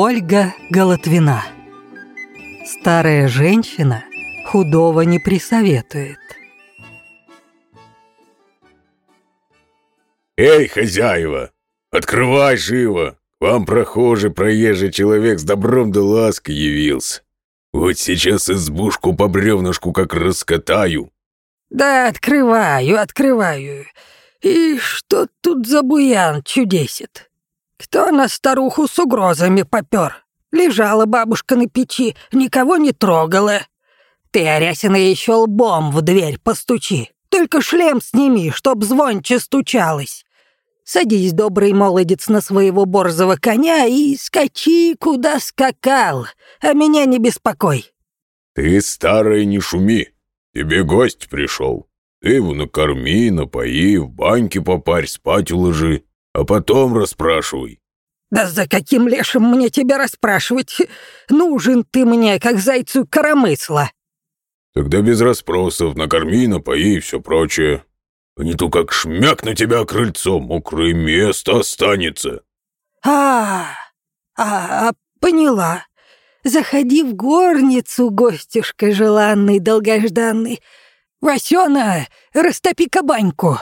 Ольга Голотвина Старая женщина худого не присоветует. «Эй, хозяева, открывай живо! К вам прохожий проезжий человек с добром да лаской явился. Вот сейчас избушку по бревнышку как раскатаю». «Да открываю, открываю. И что тут за буян чудесит? Кто на старуху с угрозами попёр? Лежала бабушка на печи, никого не трогала. Ты, Арясина, ещё лбом в дверь постучи. Только шлем сними, чтоб звонче стучалось. Садись, добрый молодец, на своего борзого коня и скачи, куда скакал, а меня не беспокой». «Ты, старая, не шуми. Тебе гость пришел. Ты его накорми, напои, в баньке попарь, спать уложи, а потом расспрашивай». «Да за каким лешим мне тебя расспрашивать? Нужен ты мне, как зайцу коромысла». «Тогда без расспросов, накорми, напои и все прочее. А не то как шмяк на тебя крыльцо, мокрое место останется». «А, а, а поняла. Заходи в горницу, гостюшка желанный, долгожданный. Васёна, растопи-ка баньку».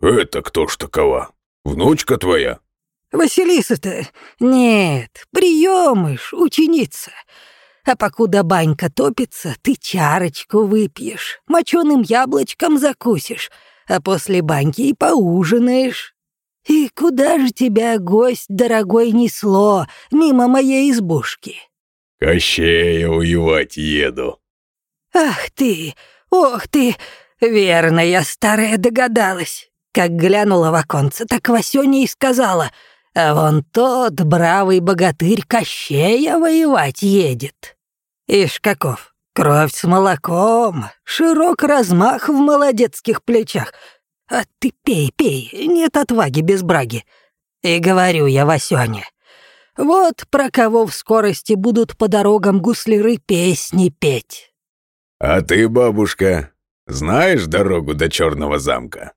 «Это кто ж такова? Внучка твоя?» «Василиса-то? Нет, приемыш, ученица. А покуда банька топится, ты чарочку выпьешь, моченым яблочком закусишь, а после баньки и поужинаешь. И куда же тебя, гость дорогой, несло мимо моей избушки?» «Кощея воевать еду». «Ах ты, ох ты! Верно, я старая догадалась. Как глянула в оконце, так Васёня и сказала, а вон тот бравый богатырь Кощея воевать едет. Ишь каков, кровь с молоком, широк размах в молодецких плечах. А ты пей, пей, нет отваги без браги. И говорю я Васёне, вот про кого в скорости будут по дорогам гусляры песни петь. «А ты, бабушка, знаешь дорогу до Черного замка?»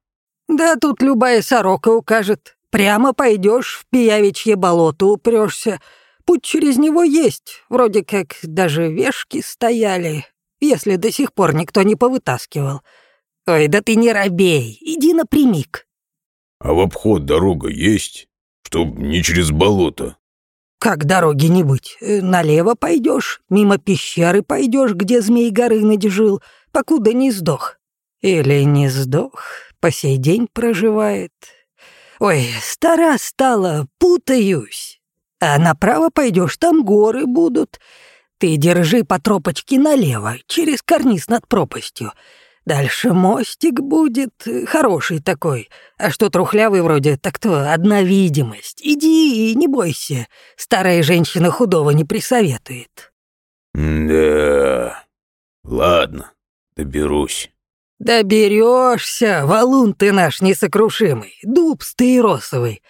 Да тут любая сорока укажет. Прямо пойдешь в Пиявичье болото упрёшься. Путь через него есть, вроде как даже вешки стояли, если до сих пор никто не повытаскивал. Ой, да ты не робей, иди напрямик. «А в обход дорога есть, чтоб не через болото?» Как дороги не быть? Э, Налево пойдешь, мимо пещеры пойдешь, где змей Горыныч жил, покуда не сдох. Или не сдох, по сей день проживает. Ой, стара стала, путаюсь. А направо пойдешь, там горы будут. Ты держи по тропочке налево, через карниз над пропастью. Дальше мостик будет, э, хороший такой. А что трухлявый вроде, так то одна видимость. Иди и не бойся, старая женщина худого не присоветует». «Да, ладно, доберусь». Доберешься, валун ты наш несокрушимый, дуб стаиросовый.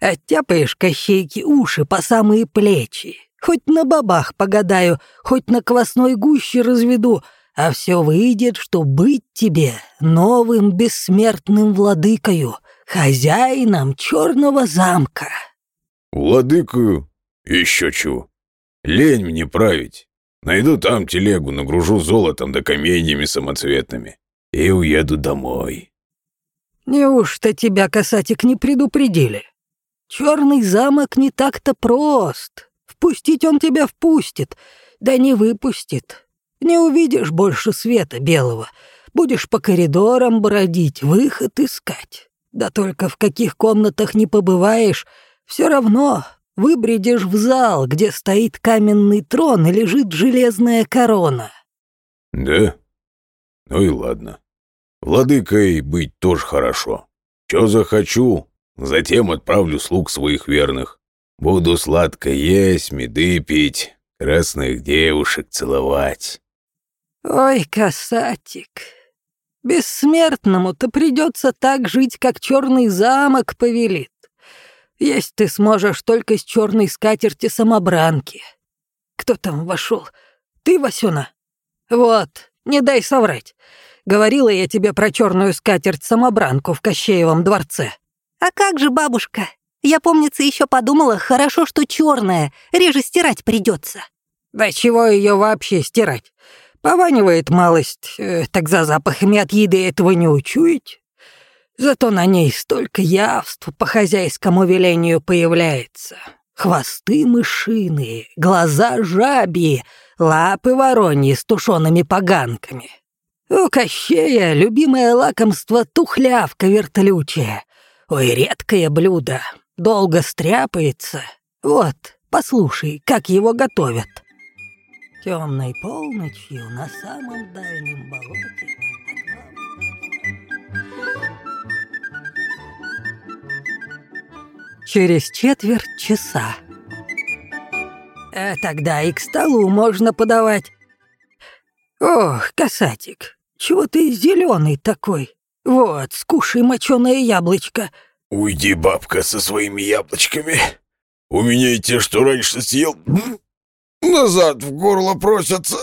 Оттяпаешь кощейки уши по самые плечи. Хоть на бабах погадаю, хоть на квасной гуще разведу, а все выйдет, что быть тебе новым бессмертным владыкою, хозяином черного замка. Владыкою? Еще чего. Лень мне править. Найду там телегу, нагружу золотом да каменьями самоцветными и уеду домой. Неужто тебя, касатик, не предупредили? Черный замок не так-то прост. Впустить он тебя впустит, да не выпустит. Не увидишь больше света белого. Будешь по коридорам бродить, выход искать. Да только в каких комнатах не побываешь, все равно выбредешь в зал, где стоит каменный трон и лежит железная корона. Да? Ну и ладно. Владыкой быть тоже хорошо. Чё захочу, затем отправлю слуг своих верных. Буду сладко есть, меды пить, красных девушек целовать. Ой, касатик, бессмертному-то придется так жить, как черный замок повелит. Есть ты сможешь только с черной скатерти самобранки. Кто там вошел? Ты, Васюна? Вот, не дай соврать. Говорила я тебе про черную скатерть-самобранку в Кощеевом дворце». «А как же, бабушка? Я, помнится, еще подумала, хорошо, что черная, реже стирать придется. Да чего ее вообще стирать? Пованивает малость, э, так за запахами от еды этого не учуять. Зато на ней столько явств по хозяйскому велению появляется. Хвосты мышиные, глаза жабьи, лапы вороньи с тушеными поганками. У Кощея любимое лакомство тухлявка вертлючая. Ой, редкое блюдо, долго стряпается. Вот, послушай, как его готовят. Темной полночью на самом дальнем болоте Через четверть часа. А тогда и к столу можно подавать. Ох, касатик, чего ты зеленый такой? Вот, скушай моченое яблочко. Уйди, бабка, со своими яблочками. У меня и те, что раньше съел, назад в горло просятся.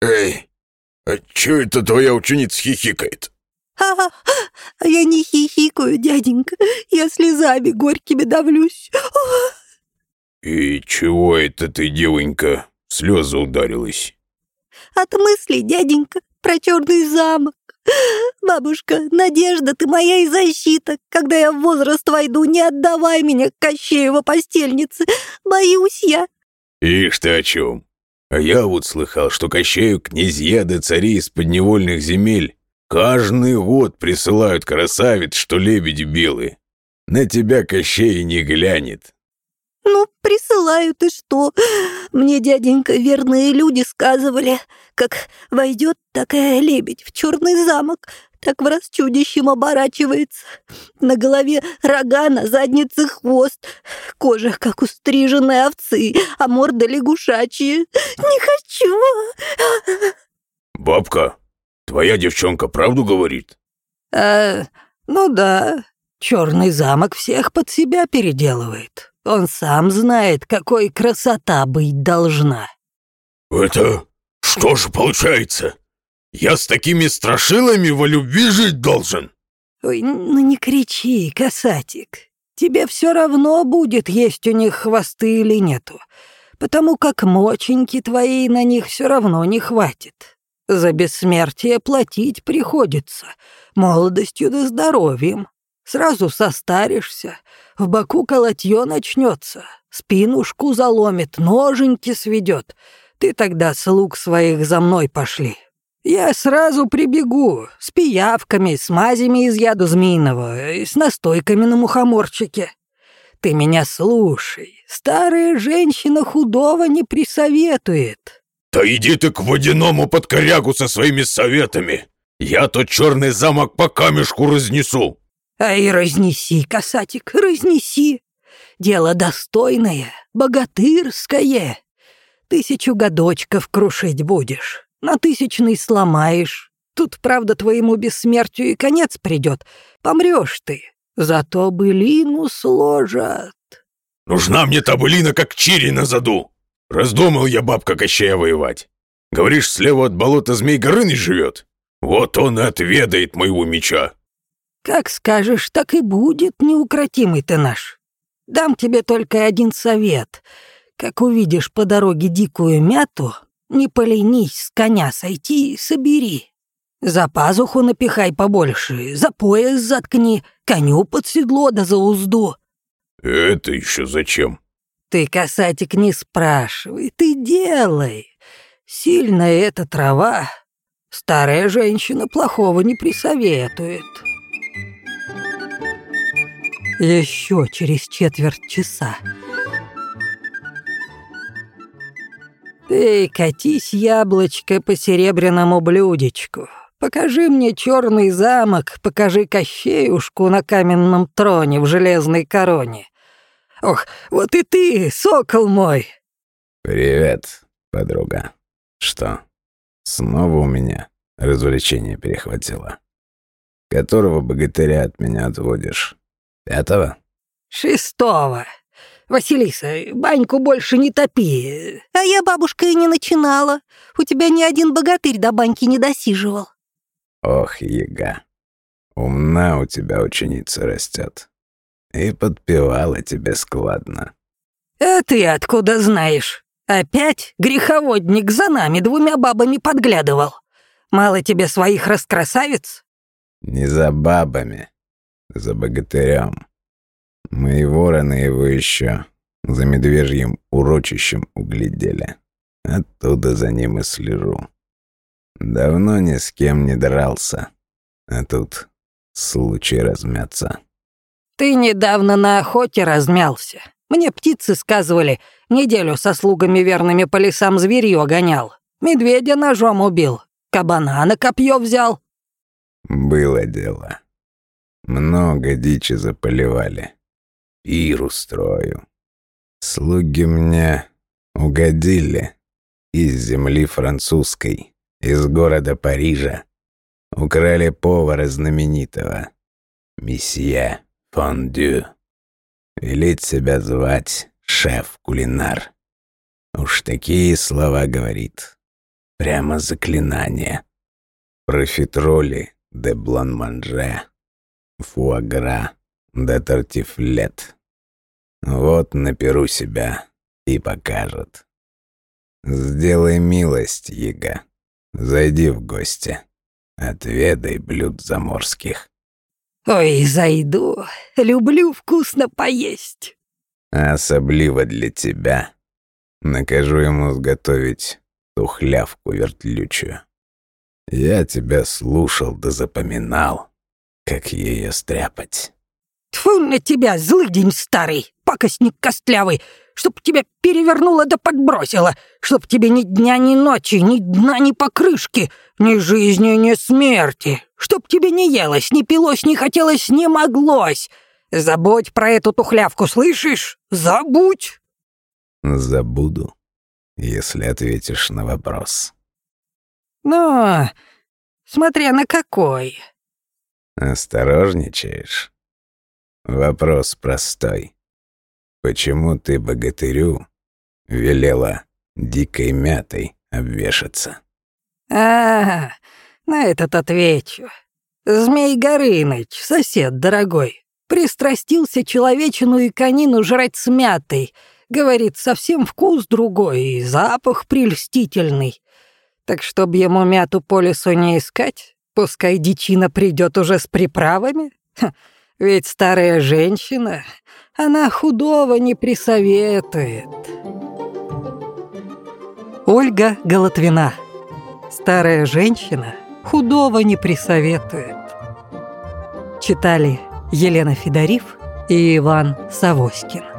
Эй, а чё это твоя ученица хихикает? А, а я не хихикаю, дяденька, я слезами горькими давлюсь. И чего это ты, девонька, слезы ударилась? От мысли, дяденька, про черный замок. Бабушка, Надежда, ты моя и защита. Когда я в возраст войду, не отдавай меня к Кощеева постельнице. Боюсь я. Ишь ты о чем? А я вот слыхал, что Кощею князья да цари из подневольных земель каждый год присылают красавиц, что лебеди белые. На тебя Кощей не глянет. Ну, присылают и что? Мне, дяденька, верные люди сказывали, как войдет такая лебедь в черный замок, так в раз чудищем оборачивается. На голове рога, на заднице хвост, кожа, как у стриженной овцы, а морда лягушачья. Не хочу. Бабка, твоя девчонка правду говорит? А, ну да, черный замок всех под себя переделывает. Он сам знает, какой красота быть должна. Это что же получается? Я с такими страшилами во любви жить должен? Ой, ну не кричи, касатик. Тебе все равно будет, есть у них хвосты или нету, потому как моченьки твои на них все равно не хватит. За бессмертие платить приходится, молодостью да здоровьем. Сразу состаришься, в боку колотье начнется, спинушку заломит, ноженьки сведет. Ты тогда слуг своих за мной пошли. Я сразу прибегу, с пиявками, с мазями из яду змеиного, и с настойками на мухоморчике. Ты меня слушай, старая женщина худого не присоветует. Да иди ты к водяному подкорягу со своими советами. Я тот черный замок по камешку разнесу. Ай, разнеси, касатик, разнеси. Дело достойное, богатырское. Тысячу годочков крушить будешь, на тысячный сломаешь. Тут, правда, твоему бессмертию и конец придет. Помрешь ты, зато былину сложат. Нужна мне та былина, как чири на заду. Раздумал я бабка Кощея воевать. Говоришь, слева от болота змей Горыныч живет? Вот он и отведает моего меча. Как скажешь, так и будет, неукротимый ты наш. Дам тебе только один совет. Как увидишь по дороге дикую мяту, не поленись с коня сойти и собери. За пазуху напихай побольше, за пояс заткни, коню под седло да за узду. Это еще зачем? Ты, касатик, не спрашивай, ты делай. Сильная эта трава. Старая женщина плохого не присоветует. Еще через четверть часа. Ты катись, яблочко, по серебряному блюдечку. Покажи мне черный замок, покажи Кощеюшку на каменном троне в железной короне. Ох, вот и ты, сокол мой!» «Привет, подруга. Что, снова у меня развлечение перехватило? Которого богатыря от меня отводишь? Пятого?» «Шестого. Василиса, баньку больше не топи. А я, бабушка, и не начинала. У тебя ни один богатырь до баньки не досиживал». «Ох, яга, умна у тебя ученица растет. И подпевала тебе складно. «А ты откуда знаешь? Опять греховодник за нами двумя бабами подглядывал. Мало тебе своих раскрасавиц?» Не за бабами, за богатырем. Мои вороны его еще за медвежьим урочищем углядели. Оттуда за ним и слежу. Давно ни с кем не дрался, а тут случай размяться. «Ты недавно на охоте размялся. Мне птицы сказывали, неделю со слугами верными по лесам зверьё гонял. Медведя ножом убил, кабана на копье взял». Было дело. Много дичи заполивали. Пир устрою. Слуги мне угодили из земли французской, из города Парижа. Украли повара знаменитого, месье Фондю. Велит себя звать шеф-кулинар. Уж такие слова говорит. Прямо заклинание. Профитроли де блан-манже, фуагра де тортифлет. Вот наперу себя и покажет. Сделай милость, Яга. Зайди в гости. Отведай блюд заморских. «Ой, зайду. Люблю вкусно поесть». особливо для тебя. Накажу ему сготовить ту хлявку вертлючую. Я тебя слушал да запоминал, как ее стряпать. Тьфу на тебя, злыдень старый, пакостник костлявый, чтоб тебя перевернуло да подбросило, чтоб тебе ни дня, ни ночи, ни дна, ни покрышки, ни жизни, ни смерти, чтоб тебе не елось, ни пилось, не хотелось, не моглось. Забудь про эту тухлявку, слышишь? Забудь!» Забуду, если ответишь на вопрос. «Но, смотря на какой». Осторожничаешь? Вопрос простой. Почему ты богатырю велела дикой мятой обвешаться? А, на этот отвечу. Змей Горыныч, сосед дорогой, пристрастился человечину и конину жрать с мятой. Говорит, совсем вкус другой и запах прельстительный. Так чтоб ему мяту по лесу не искать, пускай дичина придет уже с приправами. Ха, ведь старая женщина, она худого не присоветует. Ольга Голотвина. Старая женщина худого не присоветует. Читали Елена Федорив и Иван Савоськин.